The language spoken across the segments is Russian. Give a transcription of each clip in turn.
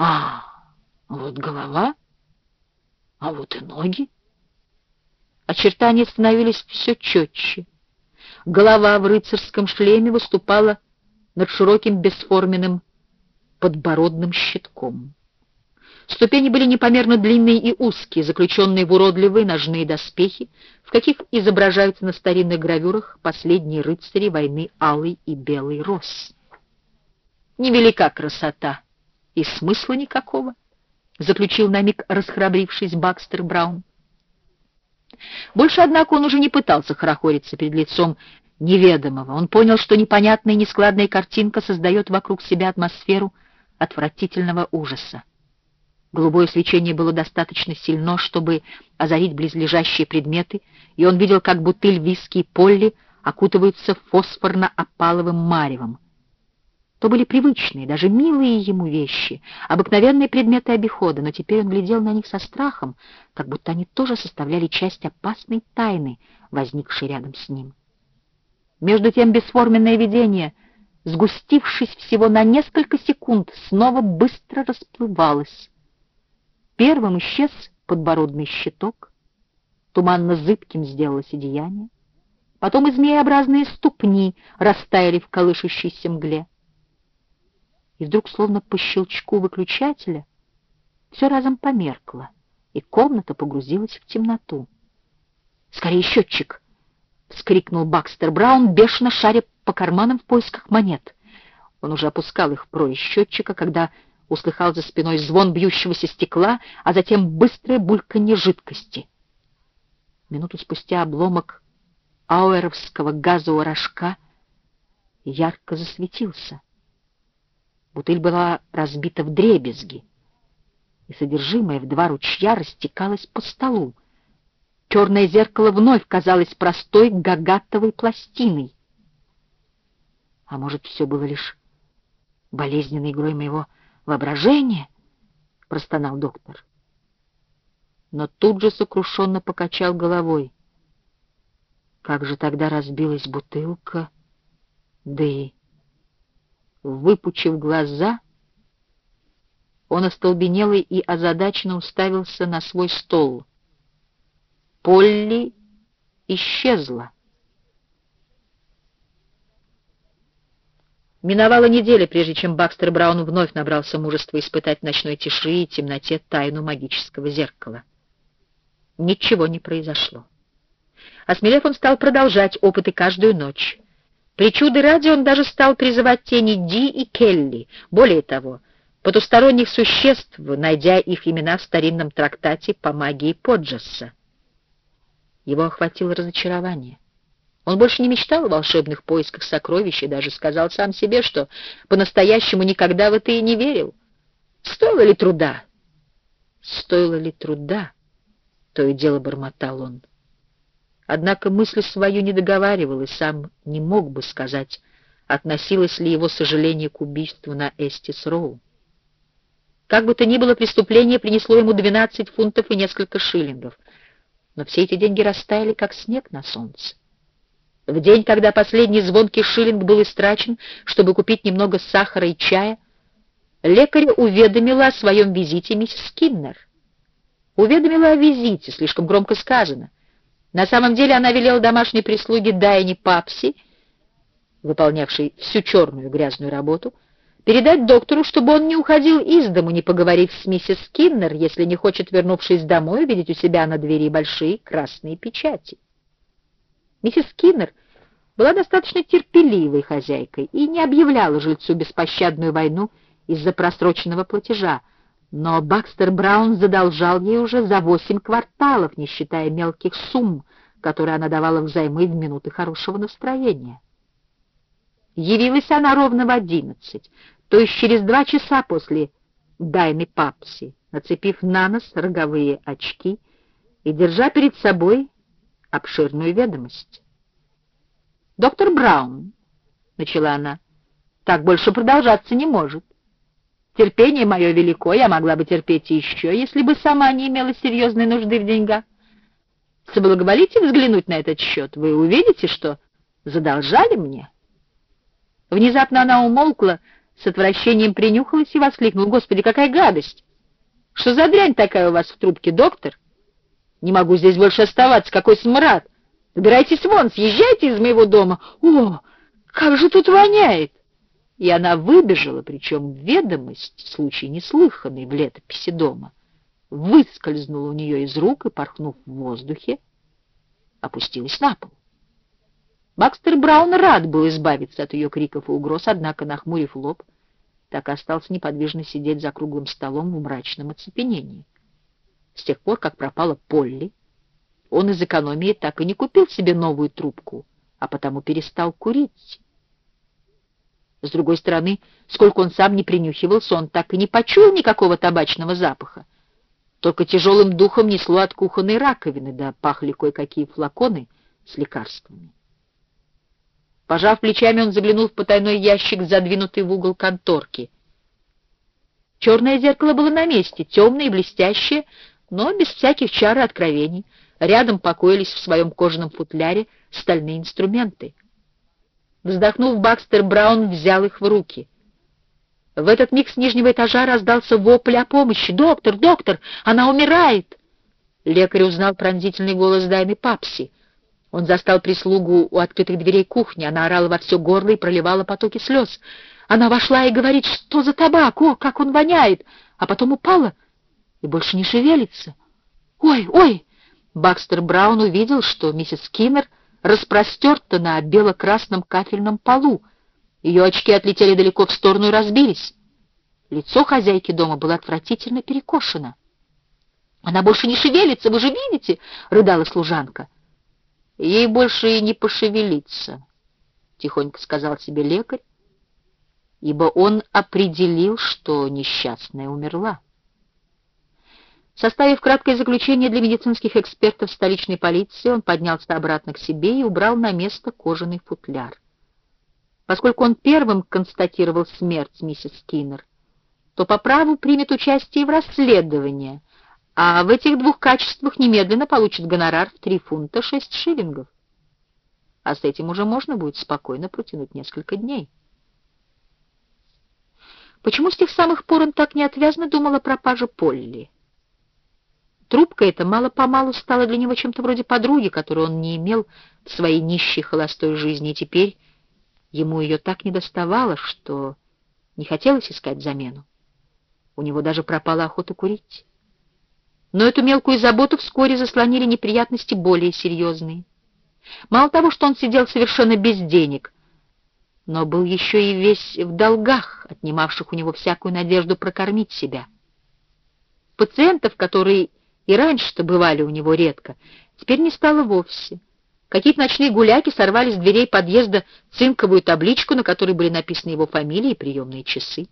А, вот голова, а вот и ноги. Очертания становились все четче. Голова в рыцарском шлеме выступала над широким бесформенным подбородным щитком. Ступени были непомерно длинные и узкие, заключенные в уродливые ножные доспехи, в каких изображаются на старинных гравюрах последние рыцари войны Алый и Белый Рос. Невелика красота и смысла никакого, заключил на миг расхрабрившись Бакстер Браун. Больше, однако, он уже не пытался хорохориться перед лицом неведомого. Он понял, что непонятная и нескладная картинка создает вокруг себя атмосферу отвратительного ужаса. Голубое свечение было достаточно сильно, чтобы озарить близлежащие предметы, и он видел, как бутыль виски и Полли окутываются фосфорно-опаловым маревом. То были привычные, даже милые ему вещи, обыкновенные предметы обихода, но теперь он глядел на них со страхом, как будто они тоже составляли часть опасной тайны, возникшей рядом с ним. Между тем бесформенное видение, сгустившись всего на несколько секунд, снова быстро расплывалось. Первым исчез подбородный щиток, туманно-зыбким сделалось одеяние, потом и змееобразные ступни растаяли в колышущейся мгле и вдруг, словно по щелчку выключателя, все разом померкло, и комната погрузилась в темноту. «Скорее счетчик!» — вскрикнул Бакстер Браун, бешено шаря по карманам в поисках монет. Он уже опускал их в прорезь счетчика, когда услыхал за спиной звон бьющегося стекла, а затем быстрое бульканье жидкости. Минуту спустя обломок ауэровского газового рожка ярко засветился. Бутыль была разбита в дребезги, и содержимое в два ручья растекалось по столу. Черное зеркало вновь казалось простой гагатовой пластиной. А может, все было лишь болезненной игрой моего воображения? — простонал доктор. Но тут же сокрушенно покачал головой. Как же тогда разбилась бутылка? Да и Выпучив глаза, он остолбенелый и озадаченно уставился на свой стол. Полли исчезла. Миновала неделя, прежде чем Бакстер Браун вновь набрался мужества испытать в ночной тиши и темноте тайну магического зеркала. Ничего не произошло. Осмелев, он стал продолжать опыты каждую ночь. Причуды ради он даже стал призывать тени Ди и Келли. Более того, потусторонних существ, найдя их имена в старинном трактате по магии Поджесса. Его охватило разочарование. Он больше не мечтал о волшебных поисках сокровищ и даже сказал сам себе, что по-настоящему никогда в это и не верил. Стоило ли труда? Стоило ли труда? То и дело бормотал он. Однако мысль свою не договаривал и сам не мог бы сказать, относилось ли его сожаление к убийству на Эстис Роу. Как бы то ни было, преступление принесло ему 12 фунтов и несколько шиллингов, но все эти деньги растаяли, как снег на солнце. В день, когда последний звонкий шиллинг был истрачен, чтобы купить немного сахара и чая, лекарь уведомила о своем визите миссис Киннер. Уведомила о визите, слишком громко сказано. На самом деле она велела домашней прислуге Дайни Папси, выполнявшей всю черную грязную работу, передать доктору, чтобы он не уходил из дому, не поговорив с миссис Киннер, если не хочет, вернувшись домой, увидеть у себя на двери большие красные печати. Миссис Киннер была достаточно терпеливой хозяйкой и не объявляла жильцу беспощадную войну из-за просроченного платежа, но Бакстер Браун задолжал ей уже за восемь кварталов, не считая мелких сумм, которые она давала взаймы в минуты хорошего настроения. Явилась она ровно в одиннадцать, то есть через два часа после Дайны Папси, нацепив на нос роговые очки и держа перед собой обширную ведомость. «Доктор Браун», — начала она, — «так больше продолжаться не может. Терпение мое велико, я могла бы терпеть еще, если бы сама не имела серьезной нужды в деньгах. Соблаговолите взглянуть на этот счет, вы увидите, что задолжали мне. Внезапно она умолкла, с отвращением принюхалась и воскликнул. «Господи, какая гадость! Что за дрянь такая у вас в трубке, доктор? Не могу здесь больше оставаться, какой смрад! Убирайтесь вон, съезжайте из моего дома! О, как же тут воняет!» И она выбежала, причем ведомость, случай неслыханный в летописи дома, выскользнула у нее из рук и, порхнув в воздухе, опустилась на пол. Бакстер Браун рад был избавиться от ее криков и угроз, однако, нахмурив лоб, так и остался неподвижно сидеть за круглым столом в мрачном оцепенении. С тех пор, как пропала Полли, он из экономии так и не купил себе новую трубку, а потому перестал курить. С другой стороны, сколько он сам не принюхивался, он так и не почуял никакого табачного запаха. Только тяжелым духом несло от кухонной раковины, да пахли кое-какие флаконы с лекарствами. Пожав плечами, он заглянул в потайной ящик, задвинутый в угол конторки. Черное зеркало было на месте, темное и блестящее, но без всяких чар и откровений. Рядом покоились в своем кожаном футляре стальные инструменты. Вздохнув, Бакстер Браун взял их в руки. В этот миг с нижнего этажа раздался вопль о помощи. «Доктор, доктор, она умирает!» Лекарь узнал пронзительный голос Дайны Папси. Он застал прислугу у открытых дверей кухни. Она орала во все горло и проливала потоки слез. Она вошла и говорит, что за табак, о, как он воняет, а потом упала и больше не шевелится. Ой, ой! Бакстер Браун увидел, что миссис Скиннер распростерта на бело-красном кафельном полу. Ее очки отлетели далеко в сторону и разбились. Лицо хозяйки дома было отвратительно перекошено. «Она больше не шевелится, вы же видите?» — рыдала служанка. Ей больше и не пошевелиться, — тихонько сказал себе лекарь, ибо он определил, что несчастная умерла. Составив краткое заключение для медицинских экспертов столичной полиции, он поднялся обратно к себе и убрал на место кожаный футляр. Поскольку он первым констатировал смерть миссис Киннер, то по праву примет участие в расследовании, а в этих двух качествах немедленно получит гонорар в три фунта шесть шиллингов. А с этим уже можно будет спокойно протянуть несколько дней. Почему с тех самых пор он так неотвязно думал о пропаже Полли? Трубка эта мало-помалу стала для него чем-то вроде подруги, которую он не имел в своей нищей холостой жизни, и теперь ему ее так недоставало, что не хотелось искать замену. У него даже пропала охота курить. Но эту мелкую заботу вскоре заслонили неприятности более серьезные. Мало того, что он сидел совершенно без денег, но был еще и весь в долгах, отнимавших у него всякую надежду прокормить себя. Пациентов, которые и раньше-то бывали у него редко, теперь не стало вовсе. Какие-то ночные гуляки сорвали с дверей подъезда цинковую табличку, на которой были написаны его фамилия и приемные часы.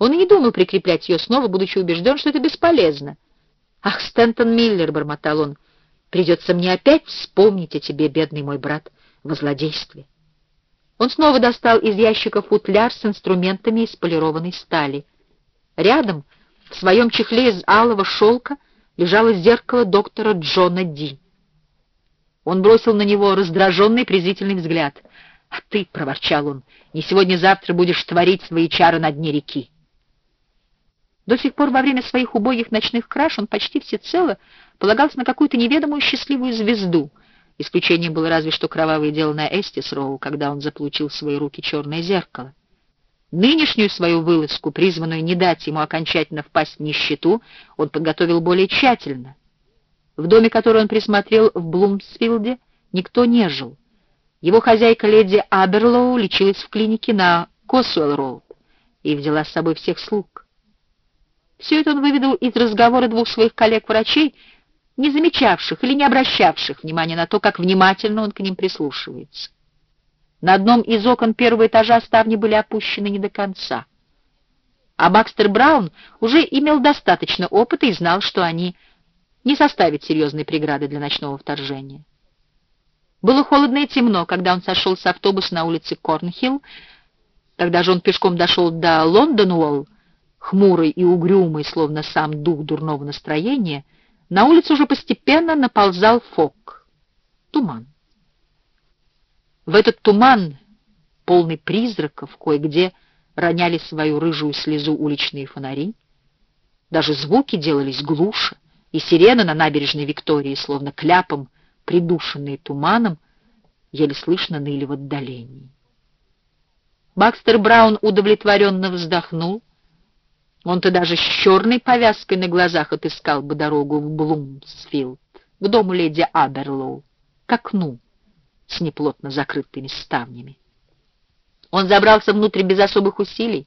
Он и не думал прикреплять ее снова, будучи убежден, что это бесполезно. «Ах, Стэнтон Миллер!» — бормотал он. «Придется мне опять вспомнить о тебе, бедный мой брат, во злодействе». Он снова достал из ящика футляр с инструментами из полированной стали. Рядом, в своем чехле из алого шелка, лежало зеркало доктора Джона Ди. Он бросил на него раздраженный презрительный взгляд. «А ты, — проворчал он, — не сегодня-завтра будешь творить свои чары на дне реки». До сих пор во время своих убогих ночных краш он почти всецело полагался на какую-то неведомую счастливую звезду. Исключением было разве что кровавое дело на Эстис Роу, когда он заполучил в свои руки черное зеркало. Нынешнюю свою вылазку, призванную не дать ему окончательно впасть в нищету, он подготовил более тщательно. В доме, который он присмотрел в Блумсфилде, никто не жил. Его хозяйка леди Аберлоу лечилась в клинике на Косуэлл-Роуд и взяла с собой всех слуг. Все это он выведал из разговора двух своих коллег-врачей, не замечавших или не обращавших внимания на то, как внимательно он к ним прислушивается. На одном из окон первого этажа ставни были опущены не до конца. А Бакстер Браун уже имел достаточно опыта и знал, что они не составят серьезной преграды для ночного вторжения. Было холодно и темно, когда он сошел с автобуса на улице Корнхилл. Когда же он пешком дошел до Лондон-Уолл, хмурый и угрюмый, словно сам дух дурного настроения, на улицу уже постепенно наползал фог, туман. В этот туман, полный призраков, кое-где роняли свою рыжую слезу уличные фонари. Даже звуки делались глуше, и сирены на набережной Виктории, словно кляпом, придушенные туманом, еле слышно ныли в отдалении. Бакстер Браун удовлетворенно вздохнул. Он-то даже с черной повязкой на глазах отыскал бы дорогу в Блумсфилд, к дому леди Аберлоу, к окну с неплотно закрытыми ставнями. Он забрался внутрь без особых усилий.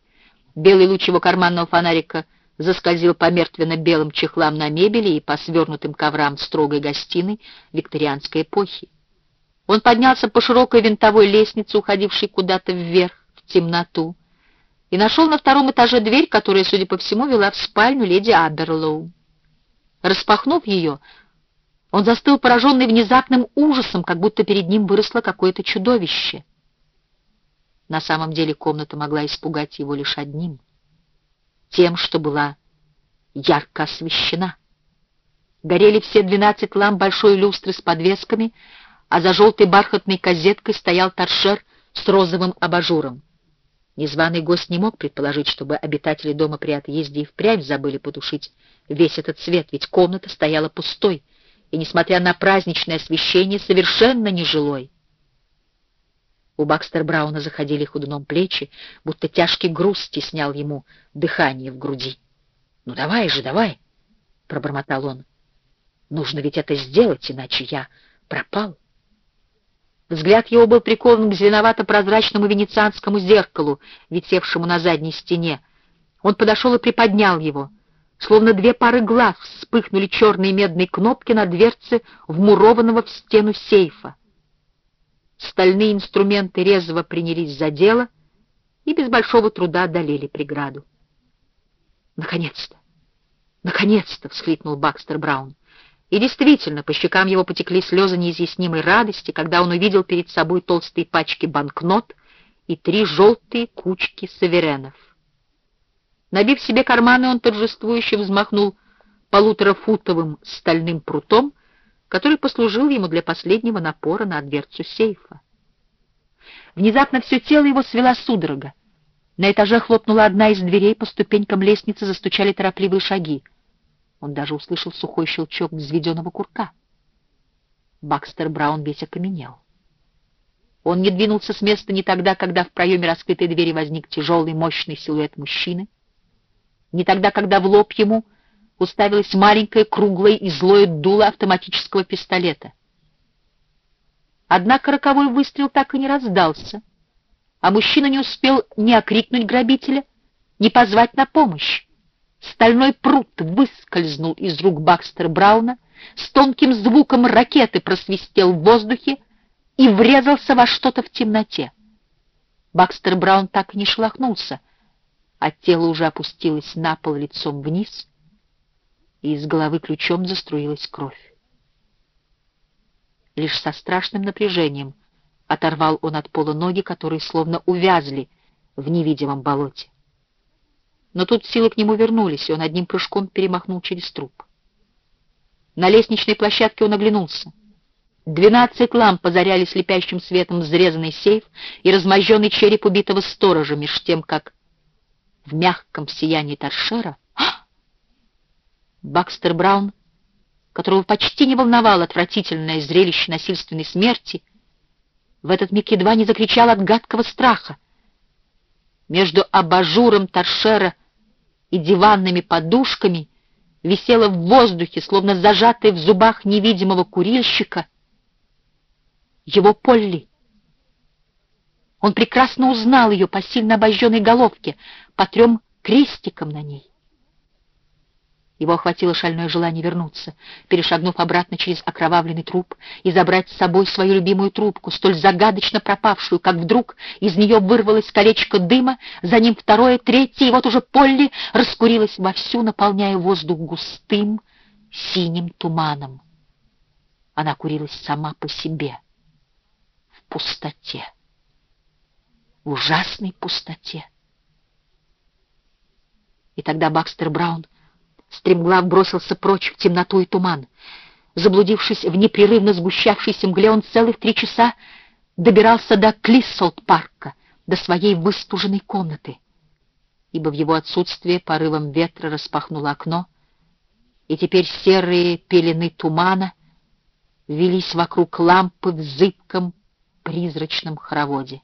Белый луч его карманного фонарика заскользил по мертвенно-белым чехлам на мебели и по свернутым коврам строгой гостиной викторианской эпохи. Он поднялся по широкой винтовой лестнице, уходившей куда-то вверх, в темноту, и нашел на втором этаже дверь, которая, судя по всему, вела в спальню леди Аберлоу. Распахнув ее, он застыл пораженный внезапным ужасом, как будто перед ним выросло какое-то чудовище. На самом деле комната могла испугать его лишь одним — тем, что была ярко освещена. Горели все двенадцать ламп большой люстры с подвесками, а за желтой бархатной козеткой стоял торшер с розовым абажуром. Незваный гость не мог предположить, чтобы обитатели дома при отъезде и впрямь забыли потушить весь этот свет, ведь комната стояла пустой и, несмотря на праздничное освещение, совершенно нежилой. У Бакстер Брауна заходили ходуном плечи, будто тяжкий груз стеснял ему дыхание в груди. «Ну давай же, давай!» — пробормотал он. «Нужно ведь это сделать, иначе я пропал». Взгляд его был прикован к зеленовато-прозрачному венецианскому зеркалу, висевшему на задней стене. Он подошел и приподнял его. Словно две пары глаз вспыхнули черные медные кнопки на дверце вмурованного в стену сейфа. Стальные инструменты резво принялись за дело и без большого труда одолели преграду. «Наконец-то! Наконец-то!» — всхлипнул Бакстер Браун. И действительно, по щекам его потекли слезы неизъяснимой радости, когда он увидел перед собой толстые пачки банкнот и три желтые кучки саверенов. Набив себе карманы, он торжествующе взмахнул полуторафутовым стальным прутом, который послужил ему для последнего напора на дверцу сейфа. Внезапно все тело его свела судорога. На этаже хлопнула одна из дверей, по ступенькам лестницы застучали торопливые шаги. Он даже услышал сухой щелчок взведенного курка. Бакстер Браун весь окаменел. Он не двинулся с места ни тогда, когда в проеме раскрытой двери возник тяжелый мощный силуэт мужчины, не тогда, когда в лоб ему уставилось маленькое, круглое и злое дуло автоматического пистолета. Однако роковой выстрел так и не раздался, а мужчина не успел ни окрикнуть грабителя, ни позвать на помощь. Стальной прут выскользнул из рук Бакстера Брауна, с тонким звуком ракеты просвистел в воздухе и врезался во что-то в темноте. Бакстер Браун так и не шелохнулся, а тело уже опустилось на пол лицом вниз — и из головы ключом заструилась кровь. Лишь со страшным напряжением оторвал он от пола ноги, которые словно увязли в невидимом болоте. Но тут силы к нему вернулись, и он одним прыжком перемахнул через труп. На лестничной площадке он оглянулся. Двенадцать ламп позаряли слепящим светом взрезанный сейф и размозженный череп убитого сторожа, меж тем, как в мягком сиянии торшера Бакстер Браун, которого почти не волновало отвратительное зрелище насильственной смерти, в этот миг едва не закричал от гадкого страха. Между абажуром торшера и диванными подушками висела в воздухе, словно зажатая в зубах невидимого курильщика, его Полли. Он прекрасно узнал ее по сильно обожженной головке, по трем крестикам на ней. Его охватило шальное желание вернуться, перешагнув обратно через окровавленный труп и забрать с собой свою любимую трубку, столь загадочно пропавшую, как вдруг из нее вырвалось колечко дыма, за ним второе, третье, и вот уже Полли раскурилась вовсю, наполняя воздух густым синим туманом. Она курилась сама по себе, в пустоте, в ужасной пустоте. И тогда Бакстер Браун Стремглав бросился прочь в темноту и туман. Заблудившись в непрерывно сгущавшейся мгле, он целых три часа добирался до Клиссолт-парка, до своей выстуженной комнаты. ибо в его отсутствие порывом ветра распахнуло окно, и теперь серые пелены тумана велись вокруг лампы в зыбком призрачном хороводе.